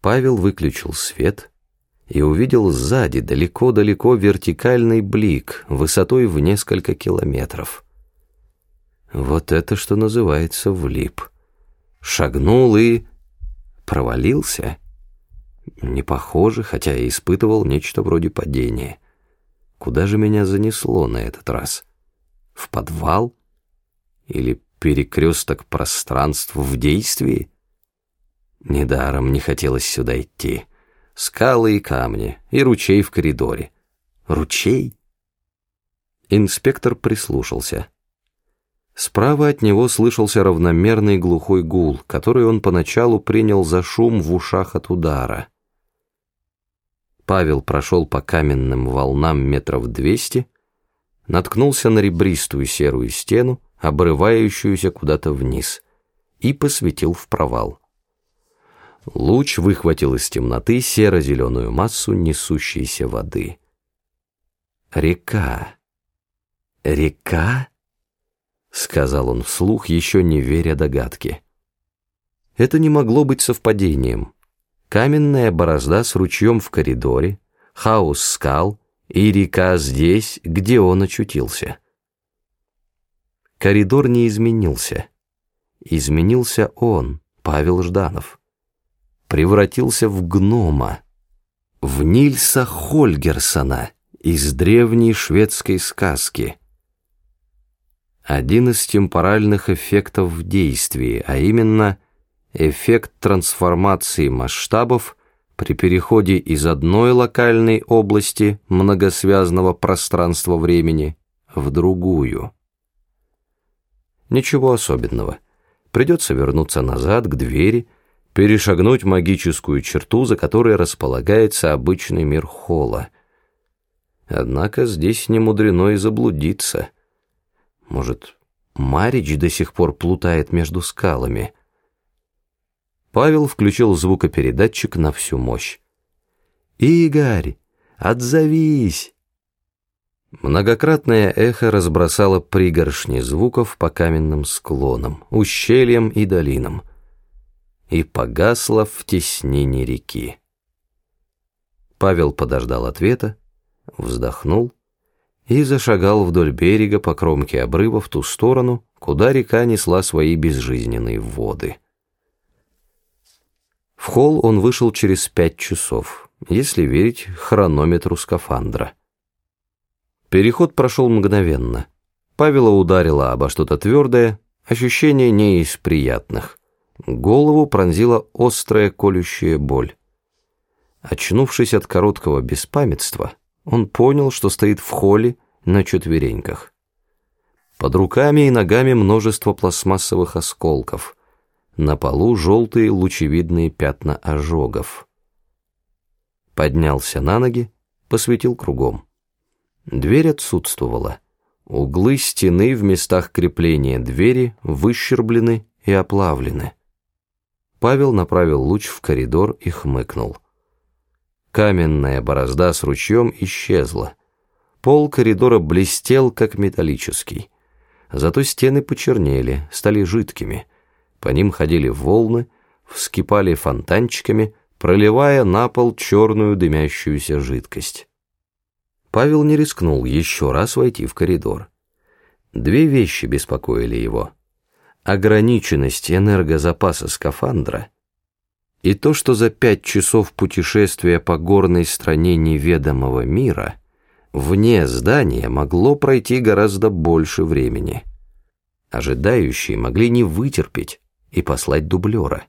Павел выключил свет и увидел сзади далеко-далеко вертикальный блик высотой в несколько километров. Вот это что называется влип. Шагнул и... провалился. Не похоже, хотя и испытывал нечто вроде падения. Куда же меня занесло на этот раз? В подвал? Или перекресток пространств в действии? Недаром не хотелось сюда идти. Скалы и камни, и ручей в коридоре. Ручей? Инспектор прислушался. Справа от него слышался равномерный глухой гул, который он поначалу принял за шум в ушах от удара. Павел прошел по каменным волнам метров двести, наткнулся на ребристую серую стену, обрывающуюся куда-то вниз, и посветил в провал. Луч выхватил из темноты серо-зеленую массу несущейся воды. «Река! Река?» — сказал он вслух, еще не веря догадке. Это не могло быть совпадением. Каменная борозда с ручьем в коридоре, хаос скал и река здесь, где он очутился. Коридор не изменился. Изменился он, Павел Жданов превратился в гнома, в Нильса Хольгерсона из древней шведской сказки. Один из темпоральных эффектов в действии, а именно эффект трансформации масштабов при переходе из одной локальной области многосвязанного пространства-времени в другую. Ничего особенного. Придется вернуться назад к двери, перешагнуть магическую черту, за которой располагается обычный мир холла. Однако здесь не мудрено и заблудиться. Может, Марич до сих пор плутает между скалами? Павел включил звукопередатчик на всю мощь. «Игорь, отзовись!» Многократное эхо разбросало пригоршни звуков по каменным склонам, ущельям и долинам и погасла в теснении реки. Павел подождал ответа, вздохнул и зашагал вдоль берега по кромке обрыва в ту сторону, куда река несла свои безжизненные воды. В холл он вышел через пять часов, если верить хронометру скафандра. Переход прошел мгновенно. Павела ударило обо что-то твердое, ощущение не из приятных. Голову пронзила острая колющая боль. Очнувшись от короткого беспамятства, он понял, что стоит в холле на четвереньках. Под руками и ногами множество пластмассовых осколков. На полу желтые лучевидные пятна ожогов. Поднялся на ноги, посветил кругом. Дверь отсутствовала. Углы стены в местах крепления двери выщерблены и оплавлены. Павел направил луч в коридор и хмыкнул. Каменная борозда с ручьем исчезла. Пол коридора блестел, как металлический. Зато стены почернели, стали жидкими. По ним ходили волны, вскипали фонтанчиками, проливая на пол черную дымящуюся жидкость. Павел не рискнул еще раз войти в коридор. Две вещи беспокоили его — ограниченность энергозапаса скафандра и то, что за пять часов путешествия по горной стране неведомого мира вне здания могло пройти гораздо больше времени. Ожидающие могли не вытерпеть и послать дублера.